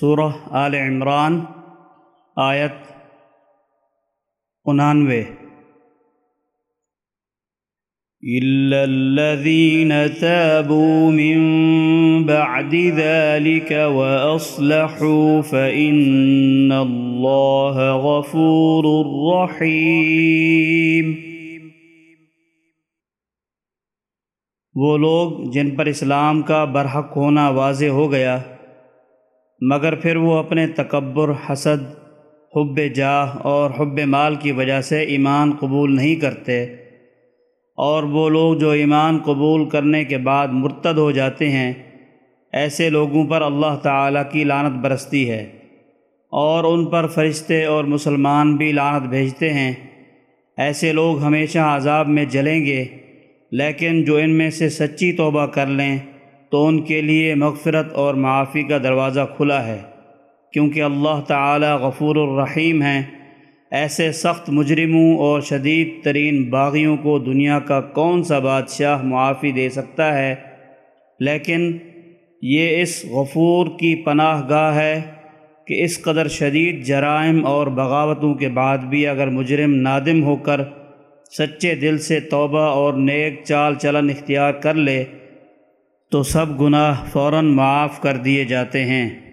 سورہ آل عمران، آیت انانوے۔ إلا الذين تابوا من بعد ذلك وأصلحوا فإن الله غفور رحيم۔ وہ لوگ جن پر اسلام کا برحق ہونا واضح ہو گیا مگر پھر وہ اپنے تکبر، حسد، حب جاہ اور حب مال کی وجہ سے ایمان قبول نہیں کرتے اور وہ لوگ جو ایمان قبول کرنے کے بعد مرتد ہو جاتے ہیں، ایسے لوگوں پر اللہ تعالیٰ کی لانت برستی ہے اور ان پر فرشتے اور مسلمان بھی لانت بھیجتے ہیں۔ ایسے لوگ ہمیشہ عذاب میں جلیں گے، لیکن جو ان میں سے سچی توبہ کر لیں تو ان کے لیے مغفرت اور معافی کا دروازہ کھلا ہے، کیونکہ اللہ تعالی غفور الرحیم ہیں۔ ایسے سخت مجرموں اور شدید ترین باغیوں کو دنیا کا کون سا بادشاہ معافی دے سکتا ہے؟ لیکن یہ اس غفور کی پناہ گاہ ہے کہ اس قدر شدید جرائم اور بغاوتوں کے بعد بھی اگر مجرم نادم ہو کر سچے دل سے توبہ اور نیک چال چلن اختیار کر لے تو سب گناہ فوراً معاف کر دیے جاتے ہیں۔